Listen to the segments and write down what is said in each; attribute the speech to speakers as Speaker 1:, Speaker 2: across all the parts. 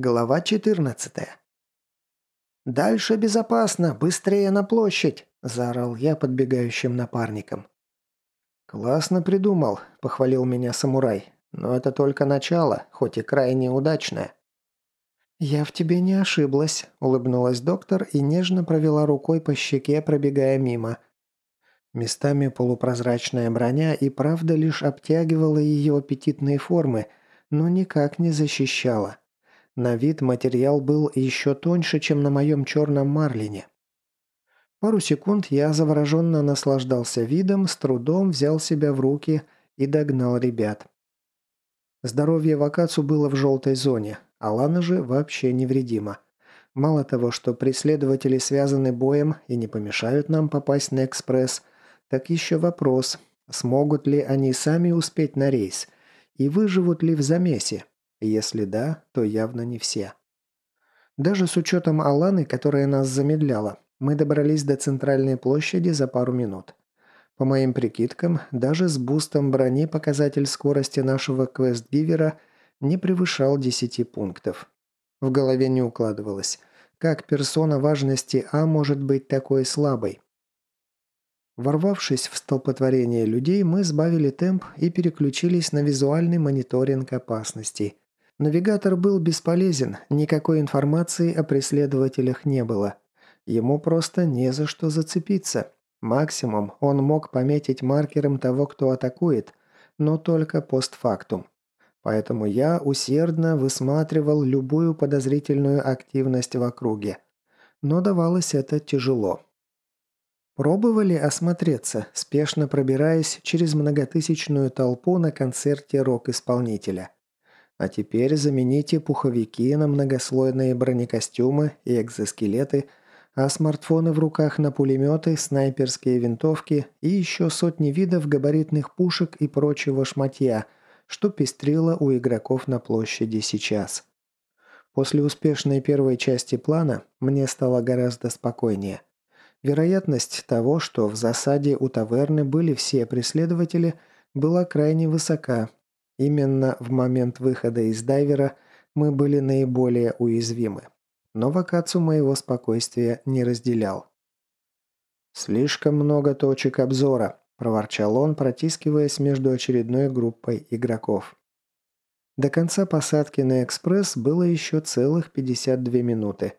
Speaker 1: Глава 14. «Дальше безопасно! Быстрее на площадь!» – заорал я подбегающим напарником. «Классно придумал», – похвалил меня самурай. «Но это только начало, хоть и крайне удачное». «Я в тебе не ошиблась», – улыбнулась доктор и нежно провела рукой по щеке, пробегая мимо. Местами полупрозрачная броня и правда лишь обтягивала ее аппетитные формы, но никак не защищала. На вид материал был еще тоньше, чем на моем черном марлине. Пару секунд я завороженно наслаждался видом, с трудом взял себя в руки и догнал ребят. Здоровье Вакацу было в желтой зоне, а Лана же вообще невредима. Мало того, что преследователи связаны боем и не помешают нам попасть на экспресс, так еще вопрос, смогут ли они сами успеть на рейс и выживут ли в замесе, если да, то явно не все. Даже с учетом Аланы, которая нас замедляла, мы добрались до центральной площади за пару минут. По моим прикидкам, даже с бустом брони показатель скорости нашего квест-гивера не превышал 10 пунктов. В голове не укладывалось, как персона важности А может быть такой слабой. Ворвавшись в столпотворение людей, мы сбавили темп и переключились на визуальный мониторинг опасностей. Навигатор был бесполезен, никакой информации о преследователях не было. Ему просто не за что зацепиться. Максимум он мог пометить маркером того, кто атакует, но только постфактум. Поэтому я усердно высматривал любую подозрительную активность в округе. Но давалось это тяжело. Пробовали осмотреться, спешно пробираясь через многотысячную толпу на концерте рок-исполнителя – а теперь замените пуховики на многослойные бронекостюмы и экзоскелеты, а смартфоны в руках на пулеметы, снайперские винтовки и еще сотни видов габаритных пушек и прочего шматья, что пестрило у игроков на площади сейчас. После успешной первой части плана мне стало гораздо спокойнее. Вероятность того, что в засаде у таверны были все преследователи, была крайне высока, Именно в момент выхода из дайвера мы были наиболее уязвимы. Но Вакацу моего спокойствия не разделял. «Слишком много точек обзора», – проворчал он, протискиваясь между очередной группой игроков. До конца посадки на экспресс было еще целых 52 минуты.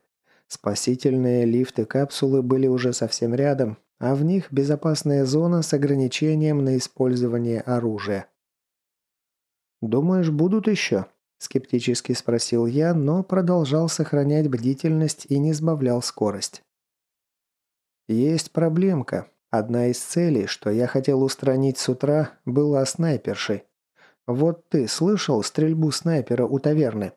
Speaker 1: Спасительные лифты капсулы были уже совсем рядом, а в них безопасная зона с ограничением на использование оружия. «Думаешь, будут еще?» – скептически спросил я, но продолжал сохранять бдительность и не сбавлял скорость. «Есть проблемка. Одна из целей, что я хотел устранить с утра, была снайпершей. Вот ты слышал стрельбу снайпера у таверны?»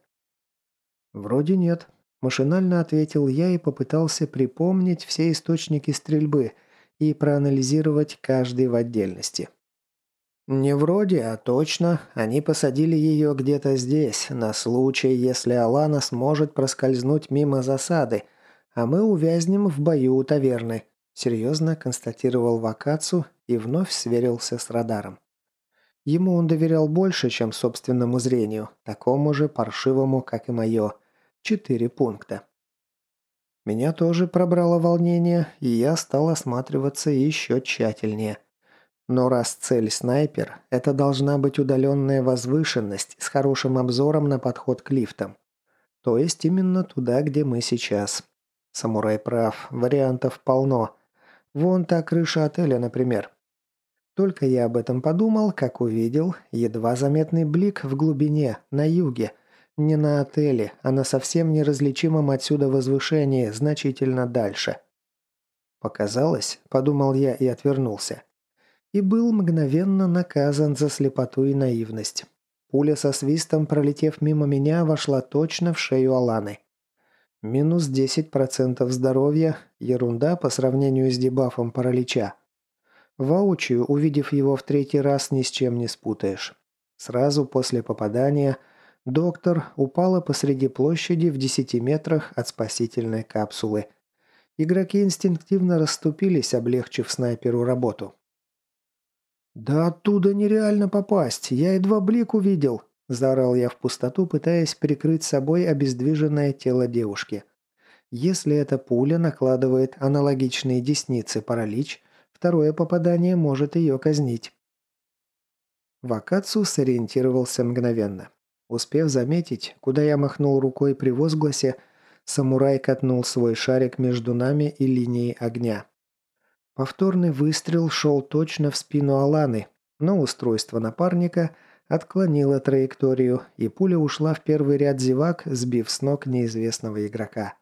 Speaker 1: «Вроде нет», – машинально ответил я и попытался припомнить все источники стрельбы и проанализировать каждый в отдельности. «Не вроде, а точно. Они посадили ее где-то здесь, на случай, если Алана сможет проскользнуть мимо засады, а мы увязнем в бою у таверны», – серьезно констатировал Вакацу и вновь сверился с радаром. Ему он доверял больше, чем собственному зрению, такому же паршивому, как и мое. Четыре пункта. Меня тоже пробрало волнение, и я стал осматриваться еще тщательнее – но раз цель снайпер, это должна быть удаленная возвышенность с хорошим обзором на подход к лифтам. То есть именно туда, где мы сейчас. Самурай прав, вариантов полно. Вон та крыша отеля, например. Только я об этом подумал, как увидел едва заметный блик в глубине, на юге. Не на отеле, а на совсем неразличимом отсюда возвышении, значительно дальше. Показалось, подумал я и отвернулся и был мгновенно наказан за слепоту и наивность. Пуля со свистом, пролетев мимо меня, вошла точно в шею Аланы. Минус 10% здоровья – ерунда по сравнению с дебафом паралича. Воочию, увидев его в третий раз, ни с чем не спутаешь. Сразу после попадания доктор упала посреди площади в 10 метрах от спасительной капсулы. Игроки инстинктивно расступились, облегчив снайперу работу. «Да оттуда нереально попасть, я едва блик увидел», – Заорал я в пустоту, пытаясь прикрыть собой обездвиженное тело девушки. Если эта пуля накладывает аналогичные десницы паралич, второе попадание может ее казнить. Вакацу сориентировался мгновенно. Успев заметить, куда я махнул рукой при возгласе, самурай катнул свой шарик между нами и линией огня. Повторный выстрел шел точно в спину Аланы, но устройство напарника отклонило траекторию, и пуля ушла в первый ряд зевак, сбив с ног неизвестного игрока.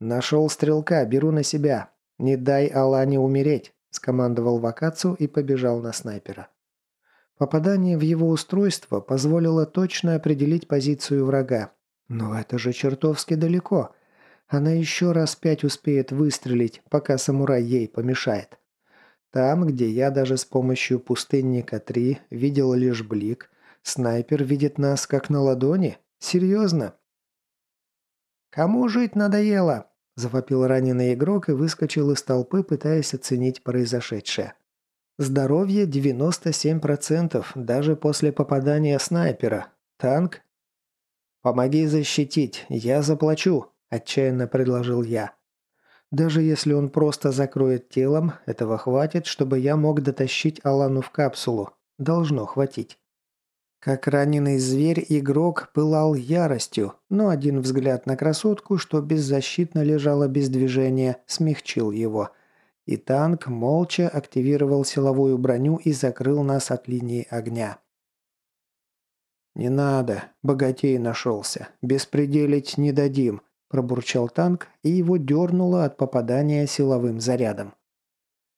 Speaker 1: «Нашел стрелка, беру на себя. Не дай Алане умереть», – скомандовал Вакацу и побежал на снайпера. Попадание в его устройство позволило точно определить позицию врага. Но это же чертовски далеко. Она еще раз пять успеет выстрелить, пока самурай ей помешает. Там, где я даже с помощью пустынника-3 видел лишь блик, снайпер видит нас как на ладони? Серьезно? «Кому жить надоело?» – завопил раненый игрок и выскочил из толпы, пытаясь оценить произошедшее. Здоровье 97%, даже после попадания снайпера. Танк? «Помоги защитить, я заплачу», – отчаянно предложил я. Даже если он просто закроет телом, этого хватит, чтобы я мог дотащить Алану в капсулу. Должно хватить. Как раненый зверь, игрок пылал яростью, но один взгляд на красотку, что беззащитно лежала без движения, смягчил его. И танк молча активировал силовую броню и закрыл нас от линии огня. «Не надо, богатей нашелся. Беспределить не дадим», Пробурчал танк, и его дернуло от попадания силовым зарядом.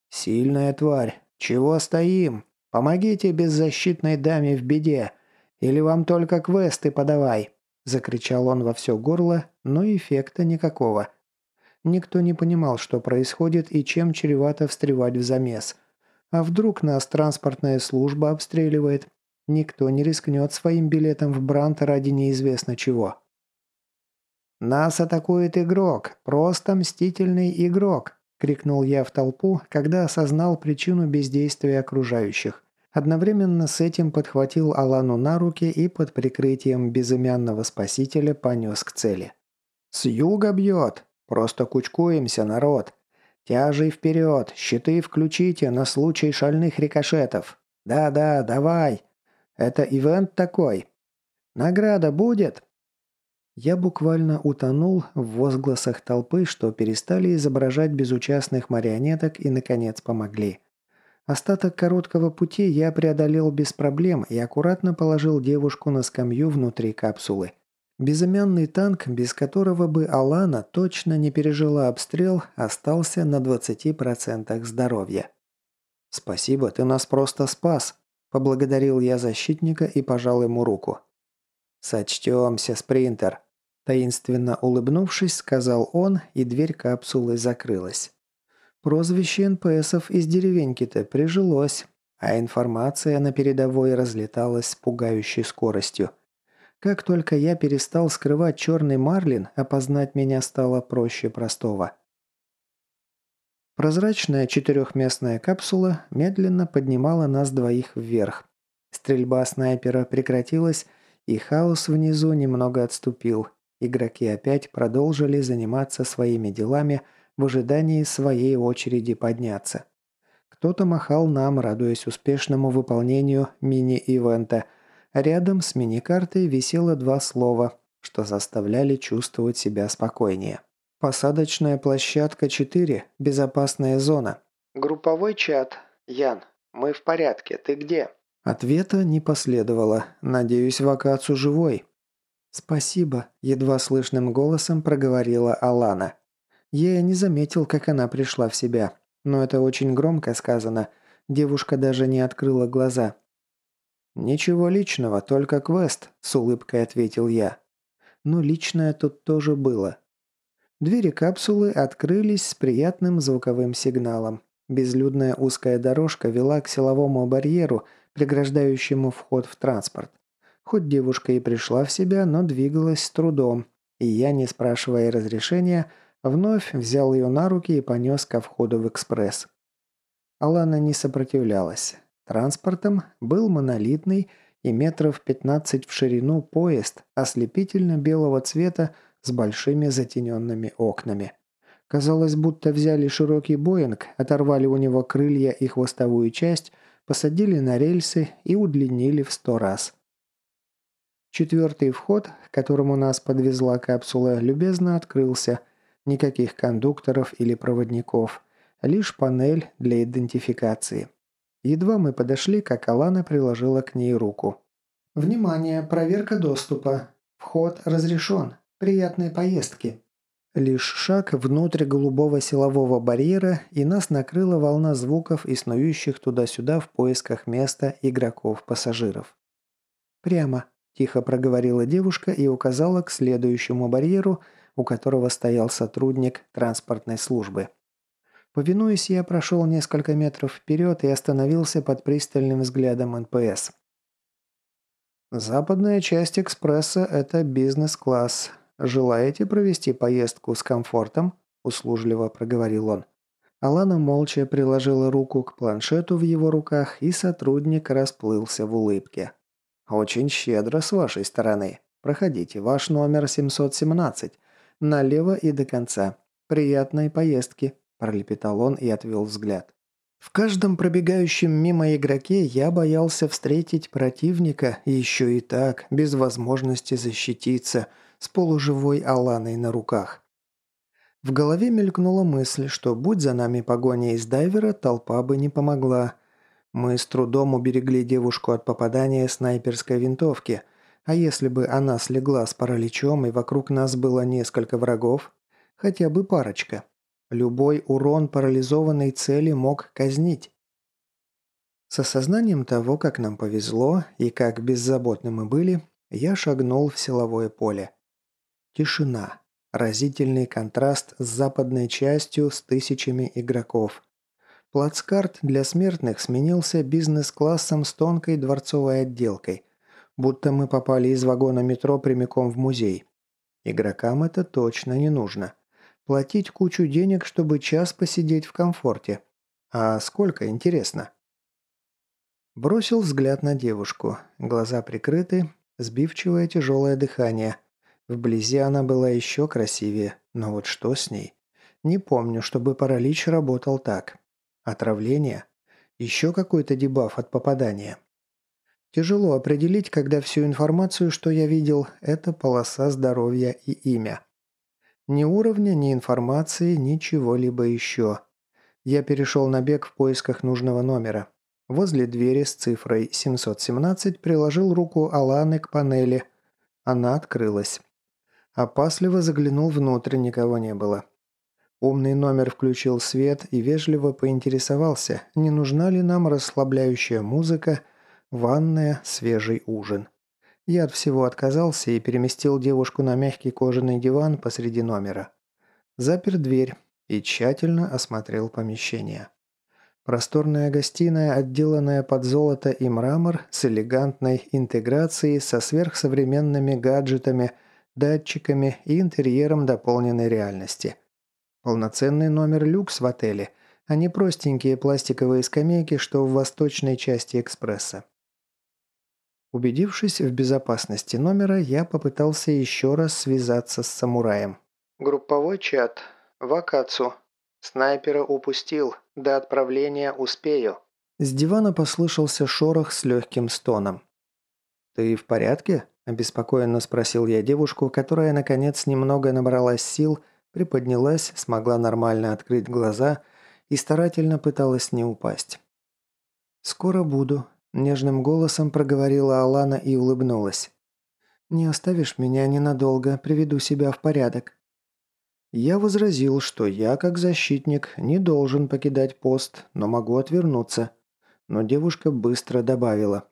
Speaker 1: «Сильная тварь! Чего стоим? Помогите беззащитной даме в беде! Или вам только квесты подавай!» Закричал он во все горло, но эффекта никакого. Никто не понимал, что происходит и чем чревато встревать в замес. А вдруг нас транспортная служба обстреливает? Никто не рискнет своим билетом в Брант ради неизвестно чего. «Нас атакует игрок! Просто мстительный игрок!» – крикнул я в толпу, когда осознал причину бездействия окружающих. Одновременно с этим подхватил Алану на руки и под прикрытием безымянного спасителя понес к цели. «С юга бьет! Просто кучкуемся, народ! Тяжей вперед! Щиты включите на случай шальных рикошетов! Да-да, давай! Это ивент такой! Награда будет!» Я буквально утонул в возгласах толпы, что перестали изображать безучастных марионеток и, наконец, помогли. Остаток короткого пути я преодолел без проблем и аккуратно положил девушку на скамью внутри капсулы. Безымянный танк, без которого бы Алана точно не пережила обстрел, остался на 20% здоровья. «Спасибо, ты нас просто спас», – поблагодарил я защитника и пожал ему руку. «Сочтемся, спринтер», – таинственно улыбнувшись, сказал он, и дверь капсулы закрылась. Прозвище НПСов из деревеньки-то прижилось, а информация на передовой разлеталась с пугающей скоростью. Как только я перестал скрывать черный марлин, опознать меня стало проще простого. Прозрачная четырехместная капсула медленно поднимала нас двоих вверх. Стрельба снайпера прекратилась, и хаос внизу немного отступил. Игроки опять продолжили заниматься своими делами в ожидании своей очереди подняться. Кто-то махал нам, радуясь успешному выполнению мини-ивента, рядом с мини-картой висело два слова, что заставляли чувствовать себя спокойнее. Посадочная площадка 4. Безопасная зона. Групповой чат. Ян, мы в порядке. Ты где? Ответа не последовало. Надеюсь, Вакацу живой. «Спасибо», – едва слышным голосом проговорила Алана. Я не заметил, как она пришла в себя. Но это очень громко сказано. Девушка даже не открыла глаза. «Ничего личного, только квест», – с улыбкой ответил я. Но личное тут тоже было. Двери капсулы открылись с приятным звуковым сигналом. Безлюдная узкая дорожка вела к силовому барьеру – преграждающему вход в транспорт. Хоть девушка и пришла в себя, но двигалась с трудом, и я, не спрашивая разрешения, вновь взял ее на руки и понес ко входу в экспресс. Алана не сопротивлялась. Транспортом был монолитный и метров 15 в ширину поезд ослепительно-белого цвета с большими затененными окнами. Казалось, будто взяли широкий Боинг, оторвали у него крылья и хвостовую часть, посадили на рельсы и удлинили в сто раз. Четвертый вход, к которому нас подвезла капсула, любезно открылся. Никаких кондукторов или проводников. Лишь панель для идентификации. Едва мы подошли, как Алана приложила к ней руку. «Внимание! Проверка доступа. Вход разрешен. Приятной поездки!» Лишь шаг внутрь голубого силового барьера, и нас накрыла волна звуков и туда-сюда в поисках места игроков-пассажиров. «Прямо», – тихо проговорила девушка и указала к следующему барьеру, у которого стоял сотрудник транспортной службы. Повинуясь, я прошел несколько метров вперед и остановился под пристальным взглядом НПС. Западная часть экспресса – это бизнес-класс. Желаете провести поездку с комфортом?» – услужливо проговорил он. Алана молча приложила руку к планшету в его руках, и сотрудник расплылся в улыбке. «Очень щедро с вашей стороны. Проходите, ваш номер 717. Налево и до конца. Приятной поездки», – пролепетал он и отвел взгляд. В каждом пробегающем мимо игроке я боялся встретить противника, еще и так, без возможности защититься, с полуживой Аланой на руках. В голове мелькнула мысль, что будь за нами погоня из дайвера, толпа бы не помогла. Мы с трудом уберегли девушку от попадания снайперской винтовки, а если бы она слегла с параличом и вокруг нас было несколько врагов, хотя бы парочка – Любой урон парализованной цели мог казнить. С осознанием того, как нам повезло и как беззаботны мы были, я шагнул в силовое поле. Тишина. Разительный контраст с западной частью с тысячами игроков. Плацкарт для смертных сменился бизнес-классом с тонкой дворцовой отделкой. Будто мы попали из вагона метро прямиком в музей. Игрокам это точно не нужно. Платить кучу денег, чтобы час посидеть в комфорте. А сколько, интересно? Бросил взгляд на девушку. Глаза прикрыты, сбивчивое тяжелое дыхание. Вблизи она была еще красивее, но вот что с ней? Не помню, чтобы паралич работал так. Отравление? Еще какой-то дебаф от попадания? Тяжело определить, когда всю информацию, что я видел, это полоса здоровья и имя. Ни уровня, ни информации, ничего-либо еще. Я перешел на бег в поисках нужного номера. Возле двери с цифрой 717 приложил руку Аланы к панели. Она открылась. Опасливо заглянул внутрь, никого не было. Умный номер включил свет и вежливо поинтересовался, не нужна ли нам расслабляющая музыка, ванная, свежий ужин. Я от всего отказался и переместил девушку на мягкий кожаный диван посреди номера. Запер дверь и тщательно осмотрел помещение. Просторная гостиная, отделанная под золото и мрамор, с элегантной интеграцией, со сверхсовременными гаджетами, датчиками и интерьером дополненной реальности. Полноценный номер люкс в отеле, а не простенькие пластиковые скамейки, что в восточной части экспресса. Убедившись в безопасности номера, я попытался еще раз связаться с самураем. «Групповой чат. Вакацу. Снайпера упустил. До отправления успею». С дивана послышался шорох с легким стоном. «Ты в порядке?» – обеспокоенно спросил я девушку, которая, наконец, немного набралась сил, приподнялась, смогла нормально открыть глаза и старательно пыталась не упасть. «Скоро буду», Нежным голосом проговорила Алана и улыбнулась. «Не оставишь меня ненадолго, приведу себя в порядок». Я возразил, что я, как защитник, не должен покидать пост, но могу отвернуться. Но девушка быстро добавила.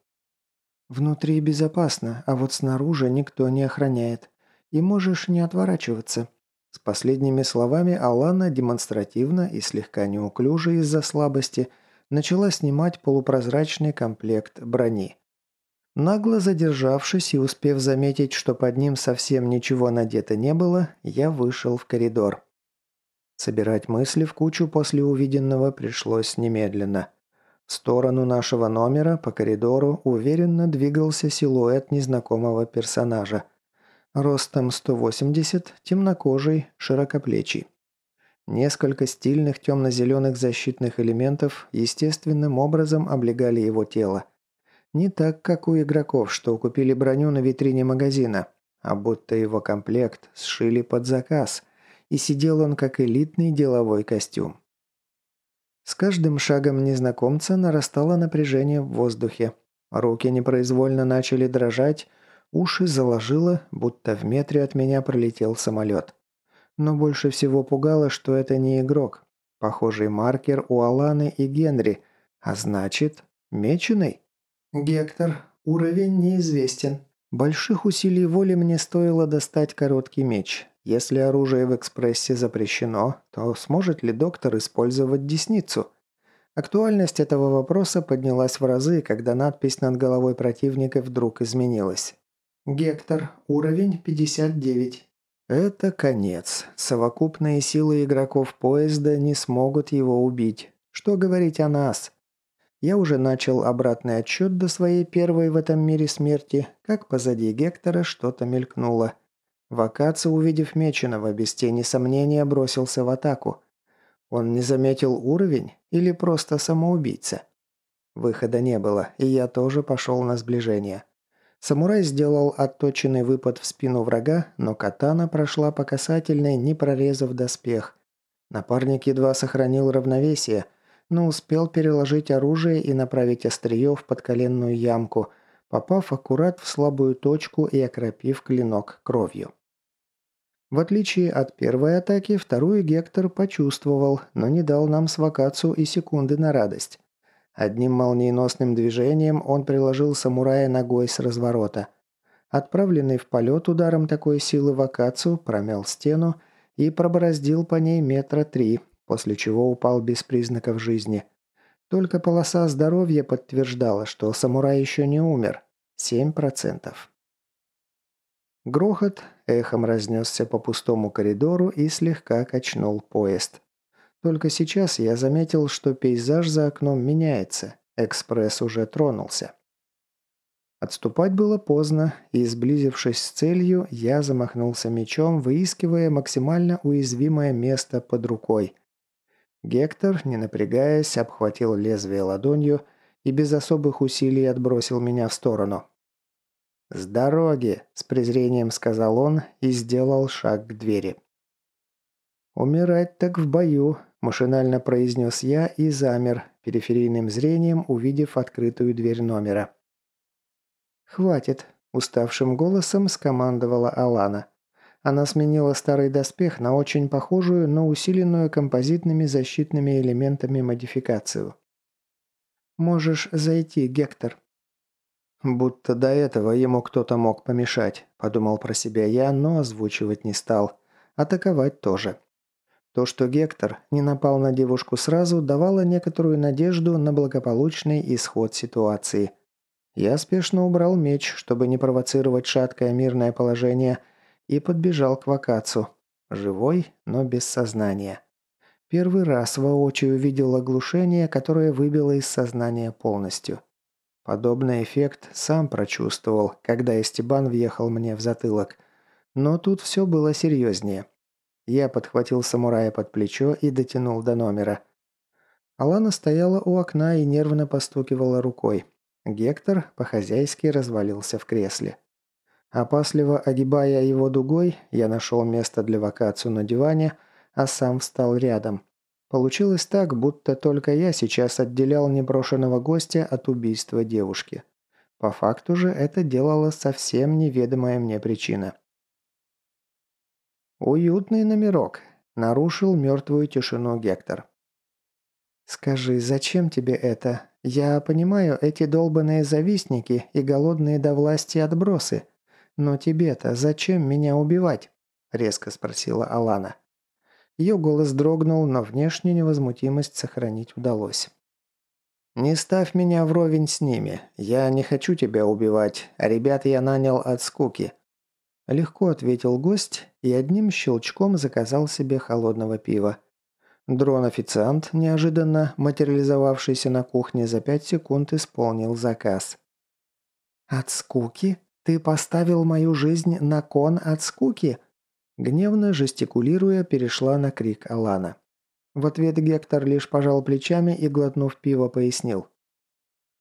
Speaker 1: «Внутри безопасно, а вот снаружи никто не охраняет. И можешь не отворачиваться». С последними словами Алана демонстративно и слегка неуклюже из-за слабости – начала снимать полупрозрачный комплект брони. Нагло задержавшись и успев заметить, что под ним совсем ничего надето не было, я вышел в коридор. Собирать мысли в кучу после увиденного пришлось немедленно. В сторону нашего номера по коридору уверенно двигался силуэт незнакомого персонажа. Ростом 180, темнокожий, широкоплечий. Несколько стильных темно-зеленых защитных элементов естественным образом облегали его тело. Не так, как у игроков, что купили броню на витрине магазина, а будто его комплект сшили под заказ, и сидел он как элитный деловой костюм. С каждым шагом незнакомца нарастало напряжение в воздухе. Руки непроизвольно начали дрожать, уши заложило, будто в метре от меня пролетел самолет. Но больше всего пугало, что это не игрок. Похожий маркер у Аланы и Генри, а значит, меченый. Гектор. Уровень неизвестен. Больших усилий воли мне стоило достать короткий меч. Если оружие в экспрессе запрещено, то сможет ли доктор использовать десницу? Актуальность этого вопроса поднялась в разы, когда надпись над головой противника вдруг изменилась. «Гектор. Уровень 59». Это конец. Совокупные силы игроков поезда не смогут его убить. Что говорить о нас? Я уже начал обратный отсчет до своей первой в этом мире смерти, как позади Гектора что-то мелькнуло. Вакаци, увидев Меченого, без тени сомнения бросился в атаку. Он не заметил уровень или просто самоубийца? Выхода не было, и я тоже пошел на сближение. Самурай сделал отточенный выпад в спину врага, но катана прошла по касательной, не прорезав доспех. Напарник едва сохранил равновесие – но успел переложить оружие и направить острие в подколенную ямку, попав аккурат в слабую точку и окропив клинок кровью. В отличие от первой атаки, вторую Гектор почувствовал, но не дал нам с Вакацу и секунды на радость. Одним молниеносным движением он приложил самурая ногой с разворота. Отправленный в полет ударом такой силы Вакацу промял стену и пробороздил по ней метра три, после чего упал без признаков жизни. Только полоса здоровья подтверждала, что самурай еще не умер. 7%. Грохот эхом разнесся по пустому коридору и слегка качнул поезд. Только сейчас я заметил, что пейзаж за окном меняется. Экспресс уже тронулся. Отступать было поздно, и, сблизившись с целью, я замахнулся мечом, выискивая максимально уязвимое место под рукой. Гектор, не напрягаясь, обхватил лезвие ладонью и без особых усилий отбросил меня в сторону. «С дороги!» – с презрением сказал он и сделал шаг к двери. «Умирать так в бою», – машинально произнес я и замер, периферийным зрением увидев открытую дверь номера. «Хватит», – уставшим голосом скомандовала Алана. Она сменила старый доспех на очень похожую, но усиленную композитными защитными элементами модификацию. «Можешь зайти, Гектор». «Будто до этого ему кто-то мог помешать», – подумал про себя я, но озвучивать не стал. Атаковать тоже. То, что Гектор не напал на девушку сразу, давало некоторую надежду на благополучный исход ситуации. Я спешно убрал меч, чтобы не провоцировать шаткое мирное положение – и подбежал к Вакацу. Живой, но без сознания. Первый раз воочию увидел оглушение, которое выбило из сознания полностью. Подобный эффект сам прочувствовал, когда Эстебан въехал мне в затылок. Но тут все было серьезнее. Я подхватил самурая под плечо и дотянул до номера. Алана стояла у окна и нервно постукивала рукой. Гектор по-хозяйски развалился в кресле. Опасливо огибая его дугой, я нашел место для вакацию на диване, а сам встал рядом. Получилось так, будто только я сейчас отделял непрошенного гостя от убийства девушки. По факту же это делала совсем неведомая мне причина. «Уютный номерок», – нарушил мертвую тишину Гектор. «Скажи, зачем тебе это? Я понимаю, эти долбанные завистники и голодные до власти отбросы. «Но тебе-то зачем меня убивать?» – резко спросила Алана. Ее голос дрогнул, но внешнюю невозмутимость сохранить удалось. «Не ставь меня вровень с ними. Я не хочу тебя убивать, а ребят я нанял от скуки». Легко ответил гость и одним щелчком заказал себе холодного пива. Дрон-официант, неожиданно материализовавшийся на кухне, за пять секунд исполнил заказ. «От скуки? Ты поставил мою жизнь на кон от скуки?» Гневно жестикулируя, перешла на крик Алана. В ответ Гектор лишь пожал плечами и, глотнув пиво, пояснил.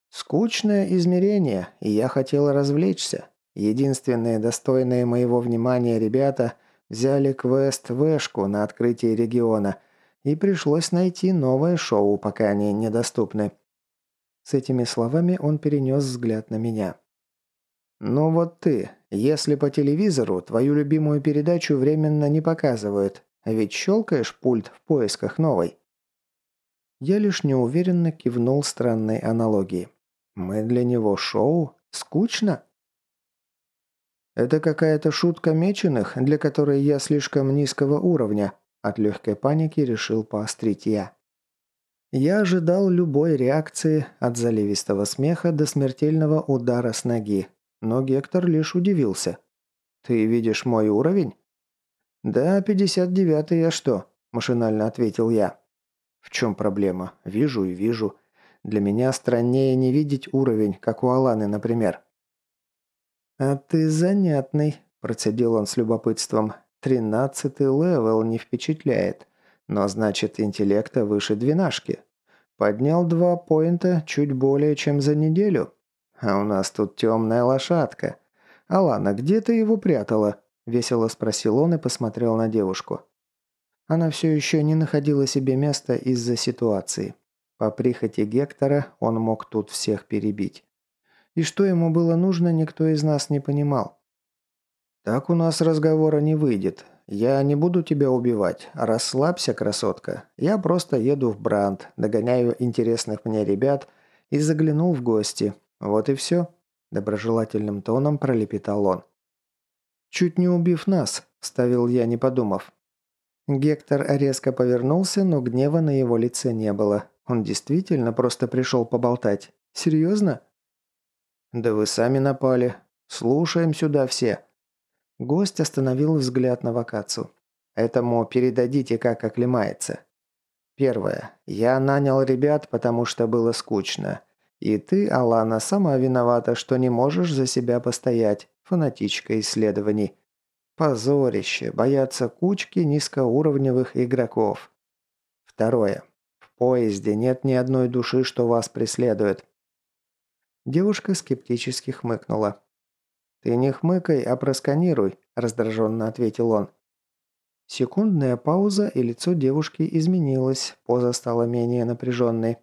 Speaker 1: «Скучное измерение, и я хотел развлечься. Единственные достойные моего внимания ребята взяли квест «Вэшку» на открытие региона, и пришлось найти новое шоу, пока они недоступны». С этими словами он перенес взгляд на меня. «Ну вот ты, если по телевизору твою любимую передачу временно не показывают, ведь щелкаешь пульт в поисках новой». Я лишь неуверенно кивнул странной аналогии. «Мы для него шоу? Скучно?» «Это какая-то шутка меченых, для которой я слишком низкого уровня», от легкой паники решил поострить я. Я ожидал любой реакции, от заливистого смеха до смертельного удара с ноги, но Гектор лишь удивился. «Ты видишь мой уровень?» «Да, 59-й, а что?» – машинально ответил я. «В чем проблема? Вижу и вижу. Для меня страннее не видеть уровень, как у Аланы, например». «А ты занятный», – процедил он с любопытством. «Тринадцатый level не впечатляет, но значит интеллекта выше двенашки. Поднял два поинта чуть более чем за неделю». «А у нас тут темная лошадка. Алана, где ты его прятала?» – весело спросил он и посмотрел на девушку. Она все еще не находила себе места из-за ситуации. По прихоти Гектора он мог тут всех перебить. И что ему было нужно, никто из нас не понимал. «Так у нас разговора не выйдет. Я не буду тебя убивать. Расслабься, красотка. Я просто еду в Бранд, догоняю интересных мне ребят и заглянул в гости. «Вот и все», – доброжелательным тоном пролепетал он. «Чуть не убив нас», – вставил я, не подумав. Гектор резко повернулся, но гнева на его лице не было. Он действительно просто пришел поболтать. «Серьезно?» «Да вы сами напали. Слушаем сюда все». Гость остановил взгляд на вакацию. «Этому передадите, как оклемается». Первое. Я нанял ребят, потому что было скучно. И ты, Алана, сама виновата, что не можешь за себя постоять, фанатичка исследований. Позорище, бояться кучки низкоуровневых игроков. Второе. В поезде нет ни одной души, что вас преследует. Девушка скептически хмыкнула. «Ты не хмыкай, а просканируй», – раздраженно ответил он. Секундная пауза, и лицо девушки изменилось, поза стала менее напряженной.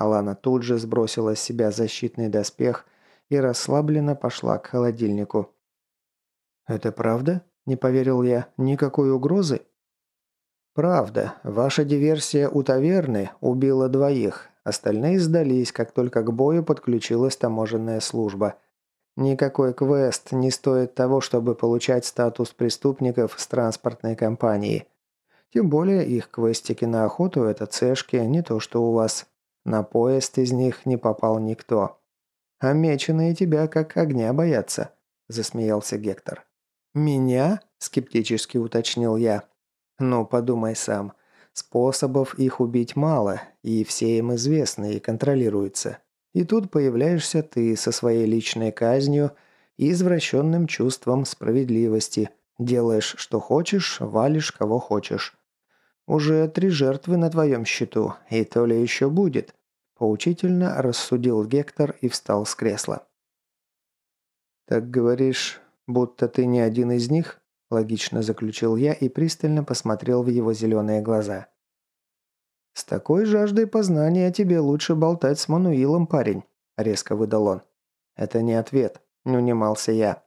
Speaker 1: Алана тут же сбросила с себя защитный доспех и расслабленно пошла к холодильнику. «Это правда?» – не поверил я. «Никакой угрозы?» «Правда. Ваша диверсия у таверны убила двоих. Остальные сдались, как только к бою подключилась таможенная служба. Никакой квест не стоит того, чтобы получать статус преступников с транспортной компании. Тем более их квестики на охоту – это цешки, не то что у вас. На поезд из них не попал никто. А меченые тебя как огня боятся», – засмеялся Гектор. «Меня?» – скептически уточнил я. «Ну, подумай сам. Способов их убить мало, и все им известны и контролируются. И тут появляешься ты со своей личной казнью и извращенным чувством справедливости. Делаешь, что хочешь, валишь, кого хочешь. Уже три жертвы на твоем счету, и то ли еще будет», – поучительно рассудил Гектор и встал с кресла. «Так говоришь, будто ты не один из них?» – логично заключил я и пристально посмотрел в его зеленые глаза. «С такой жаждой познания тебе лучше болтать с Мануилом, парень», – резко выдал он. «Это не ответ», – не унимался я.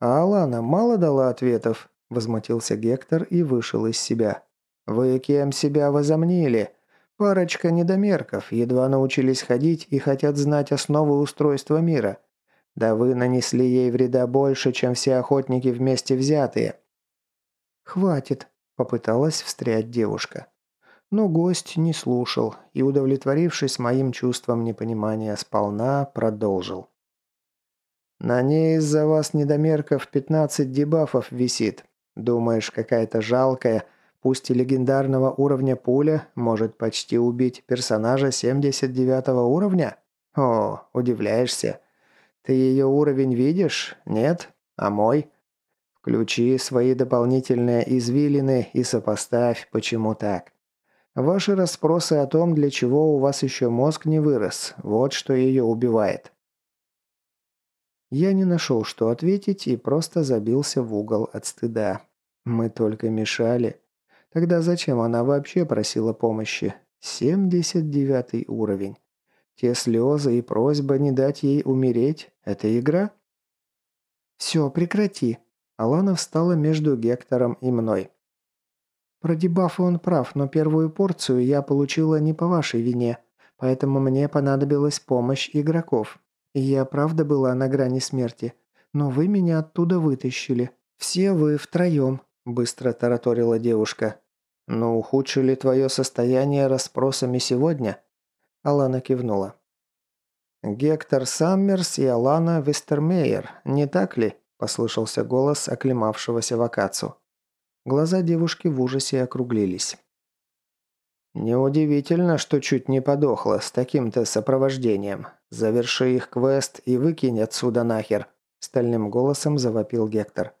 Speaker 1: «А Алана мало дала ответов», – возмутился Гектор и вышел из себя. «Вы кем себя возомнили? Парочка недомерков, едва научились ходить и хотят знать основы устройства мира. Да вы нанесли ей вреда больше, чем все охотники вместе взятые». «Хватит», – попыталась встрять девушка. Но гость не слушал и, удовлетворившись моим чувством непонимания сполна, продолжил. «На ней из-за вас недомерков 15 дебафов висит. Думаешь, какая-то жалкая, пусть и легендарного уровня пуля, может почти убить персонажа 79 уровня? О, удивляешься. Ты ее уровень видишь? Нет? А мой? Включи свои дополнительные извилины и сопоставь, почему так. Ваши расспросы о том, для чего у вас еще мозг не вырос, вот что ее убивает. Я не нашел, что ответить, и просто забился в угол от стыда. Мы только мешали. Тогда зачем она вообще просила помощи? 79 уровень. Те слезы и просьба не дать ей умереть – это игра? «Все, прекрати». Алана встала между Гектором и мной. Про дебафы он прав, но первую порцию я получила не по вашей вине, поэтому мне понадобилась помощь игроков. И я правда была на грани смерти, но вы меня оттуда вытащили. Все вы втроем», – быстро тараторила девушка. «Но ухудшили твое состояние расспросами сегодня?» Алана кивнула. «Гектор Саммерс и Алана Вестермейер, не так ли?» – послышался голос оклемавшегося Вакацу. Глаза девушки в ужасе округлились. «Неудивительно, что чуть не подохла с таким-то сопровождением. Заверши их квест и выкинь отсюда нахер», – стальным голосом завопил Гектор.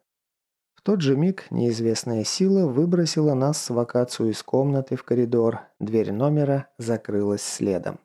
Speaker 1: В тот же миг неизвестная сила выбросила нас с вакацию из комнаты в коридор, дверь номера закрылась следом.